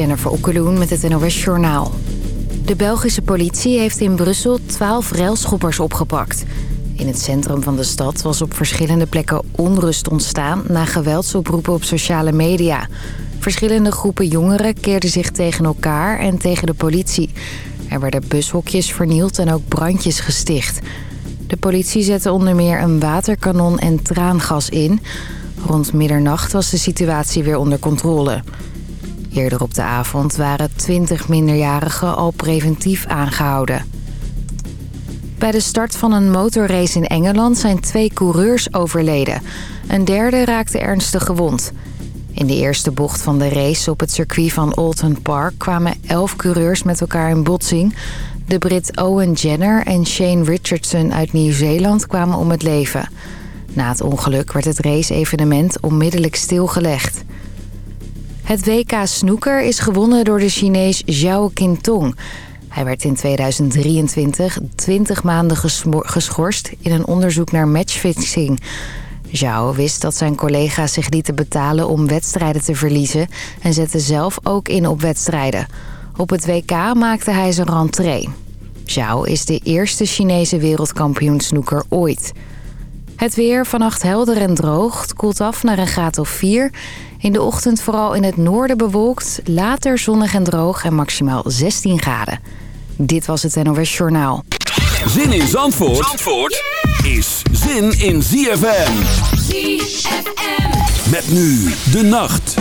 Jennifer Okkeloen met het NOS Journaal. De Belgische politie heeft in Brussel 12 railschoppers opgepakt. In het centrum van de stad was op verschillende plekken onrust ontstaan... na geweldsoproepen op sociale media. Verschillende groepen jongeren keerden zich tegen elkaar en tegen de politie. Er werden bushokjes vernield en ook brandjes gesticht. De politie zette onder meer een waterkanon en traangas in. Rond middernacht was de situatie weer onder controle. Eerder op de avond waren 20 minderjarigen al preventief aangehouden. Bij de start van een motorrace in Engeland zijn twee coureurs overleden. Een derde raakte ernstig gewond. In de eerste bocht van de race op het circuit van Alton Park... kwamen elf coureurs met elkaar in botsing. De Brit Owen Jenner en Shane Richardson uit Nieuw-Zeeland kwamen om het leven. Na het ongeluk werd het race-evenement onmiddellijk stilgelegd. Het WK Snoeker is gewonnen door de Chinees Zhao Qintong. Hij werd in 2023 20 maanden geschorst in een onderzoek naar matchfixing. Zhao wist dat zijn collega's zich lieten betalen om wedstrijden te verliezen... en zette zelf ook in op wedstrijden. Op het WK maakte hij zijn rentree. Zhao is de eerste Chinese wereldkampioen snoeker ooit. Het weer vannacht helder en droog. Het koelt af naar een graad of 4. In de ochtend vooral in het noorden bewolkt. Later zonnig en droog en maximaal 16 graden. Dit was het NOS Journaal. Zin in Zandvoort, Zandvoort is zin in ZFM. ZFM. Met nu de nacht.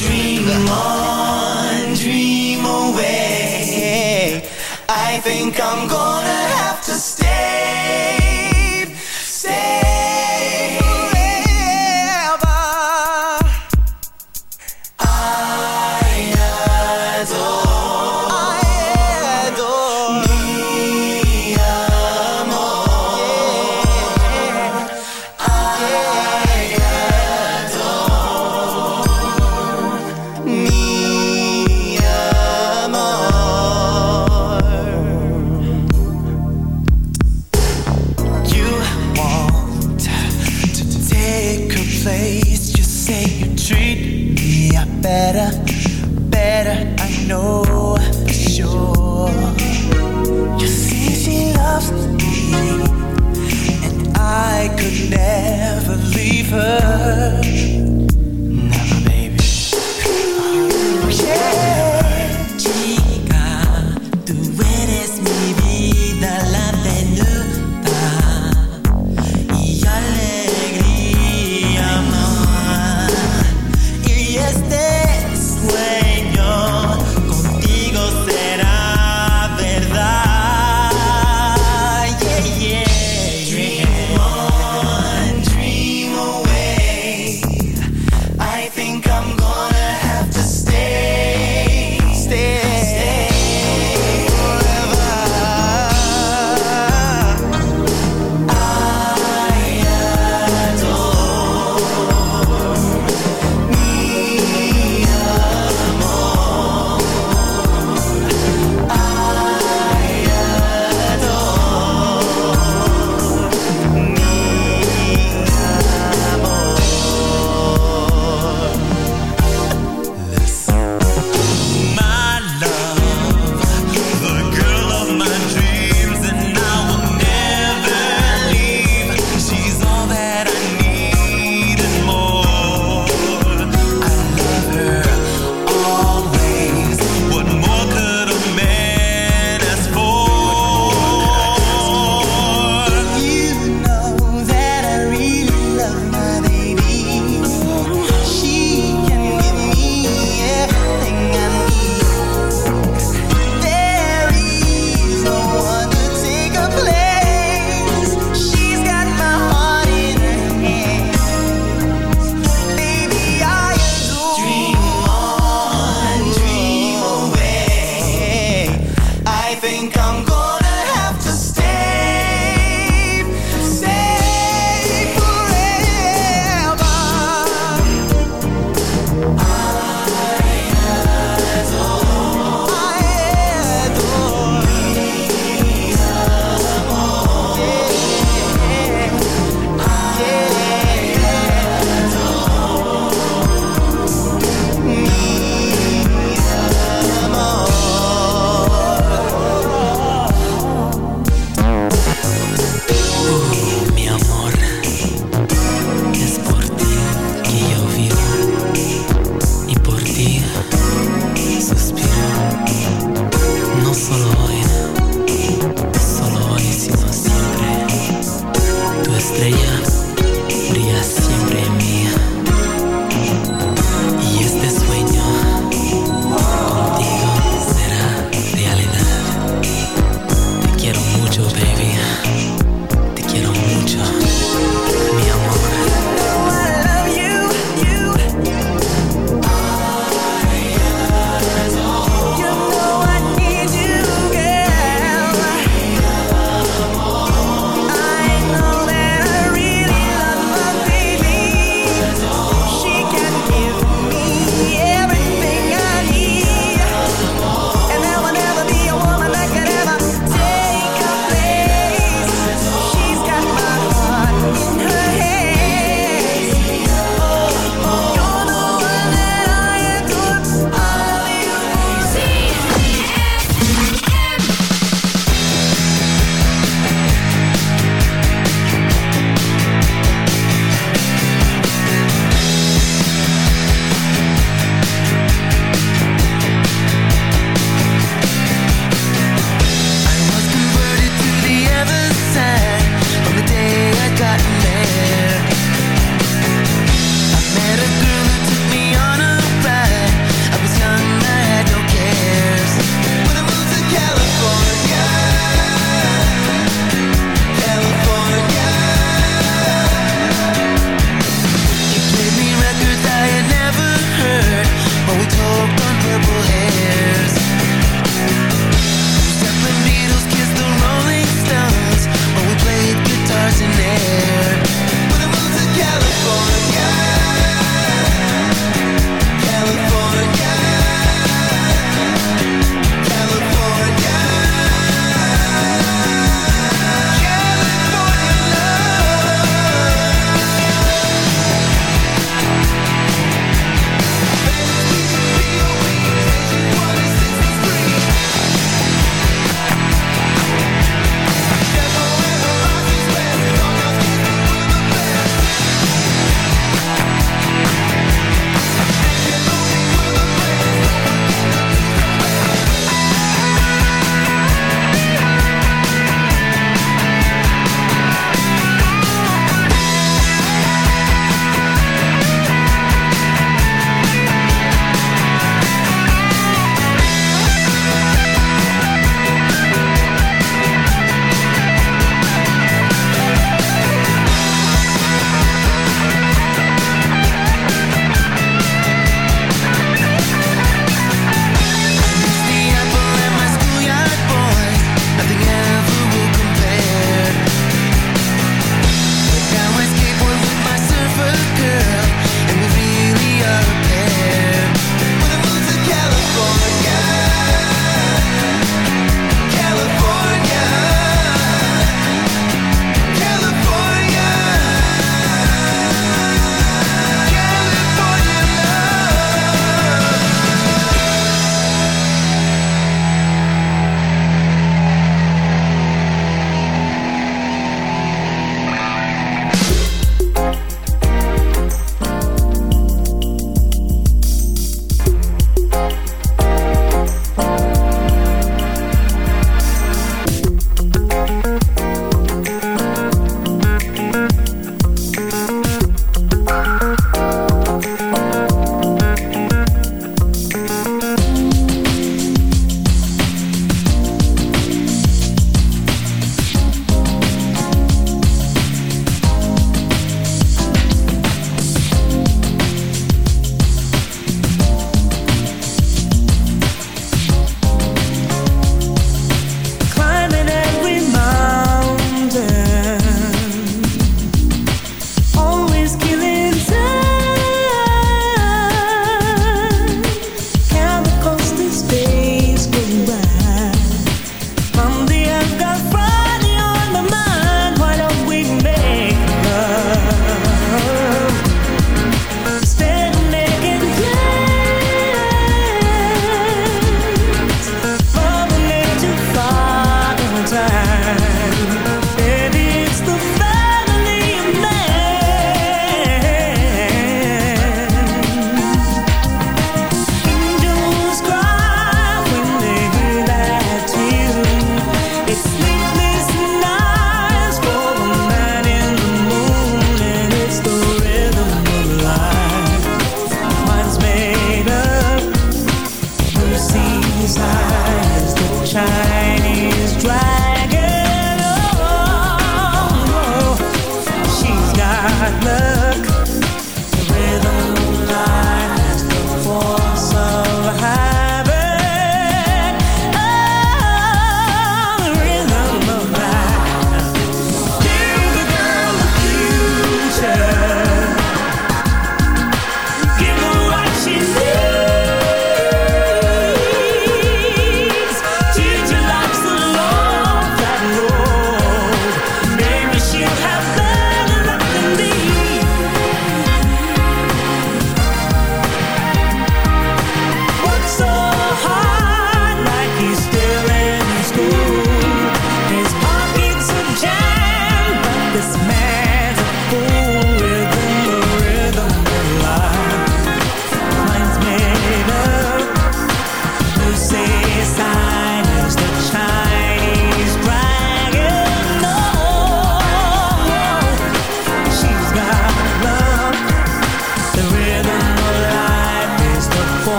Dream on, dream away. I think I'm gonna.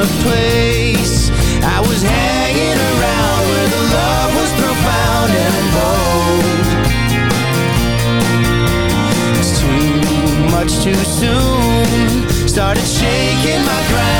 a place. I was hanging around where the love was profound and bold It's too much too soon. Started shaking my ground.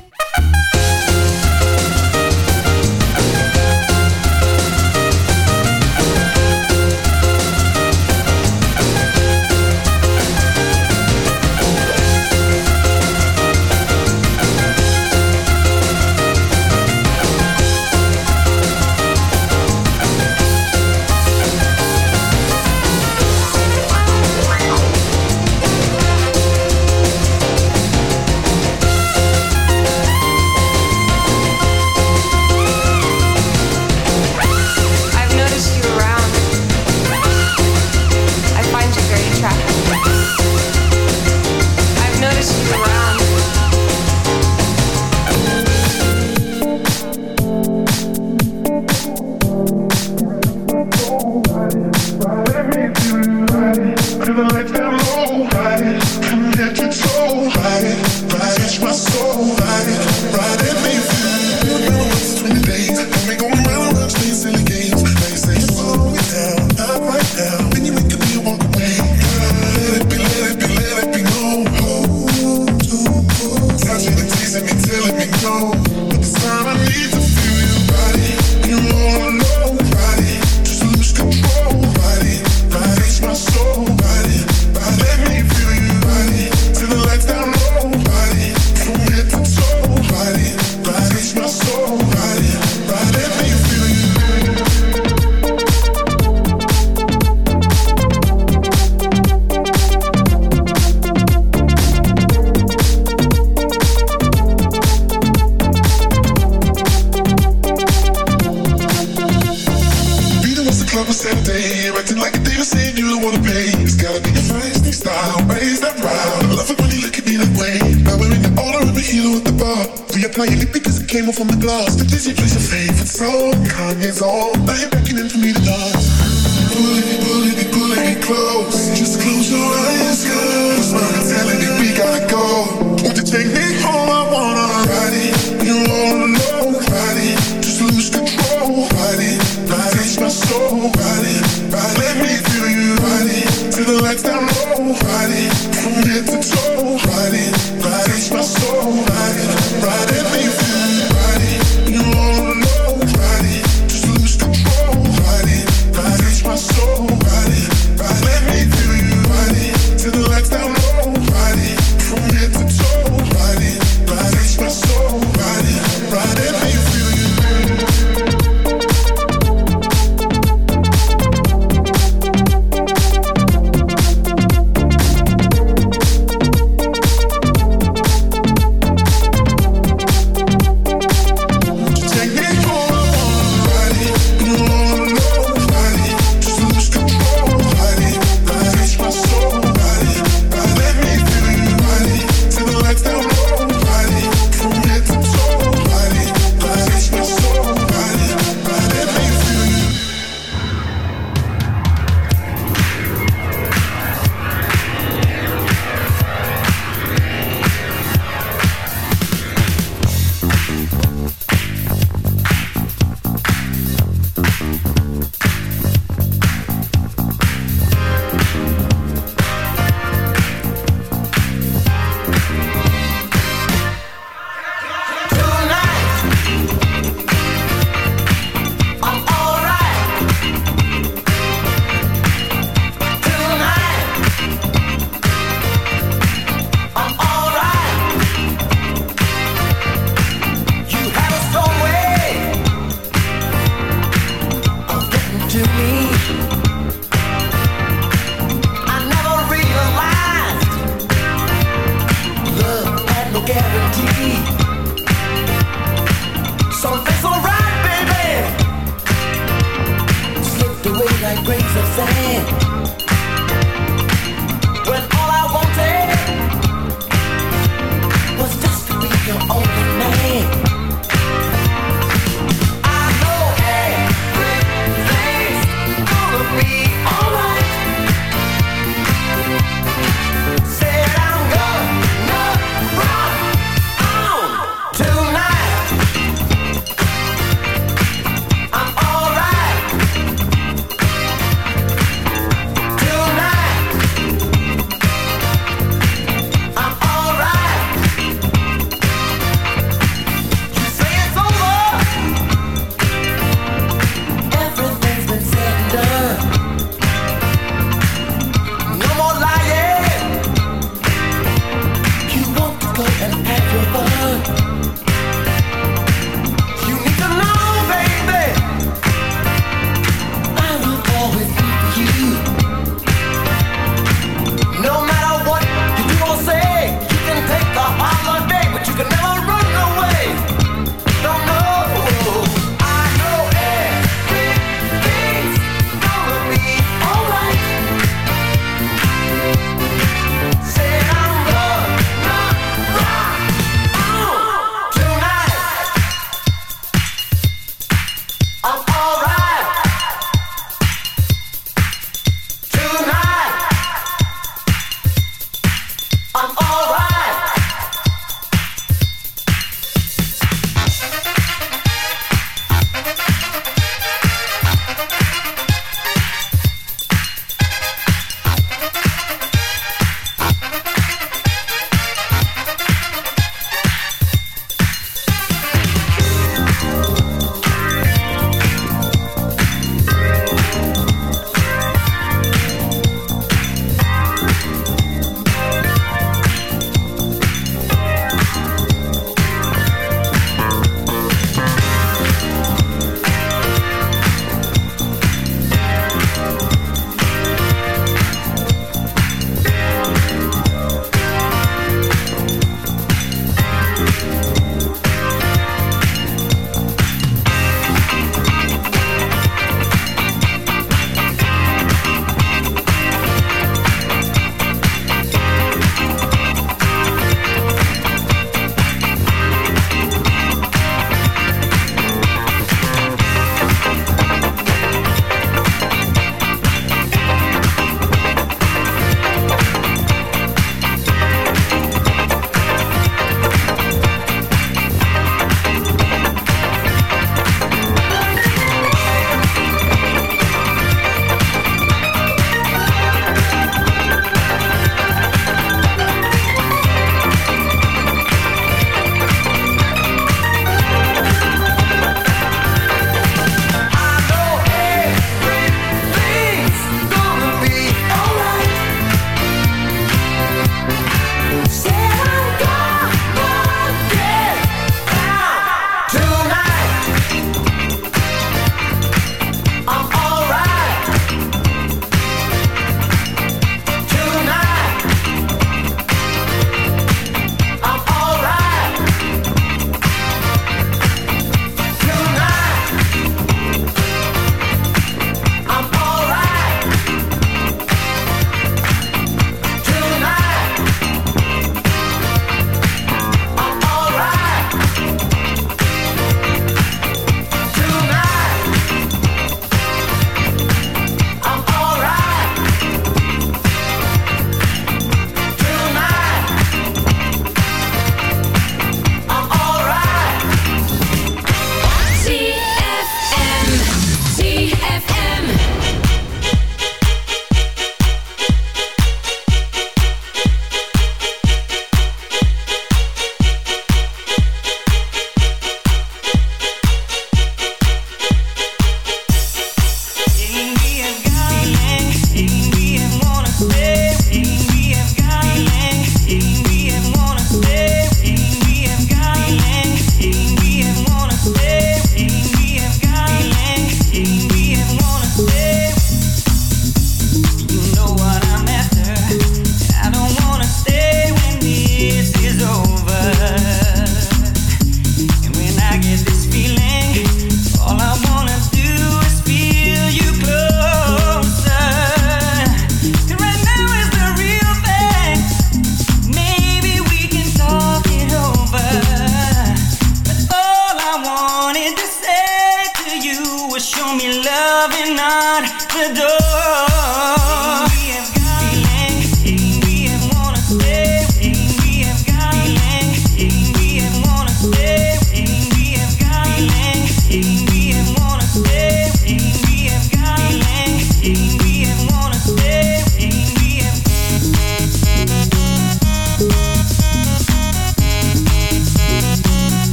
It's all.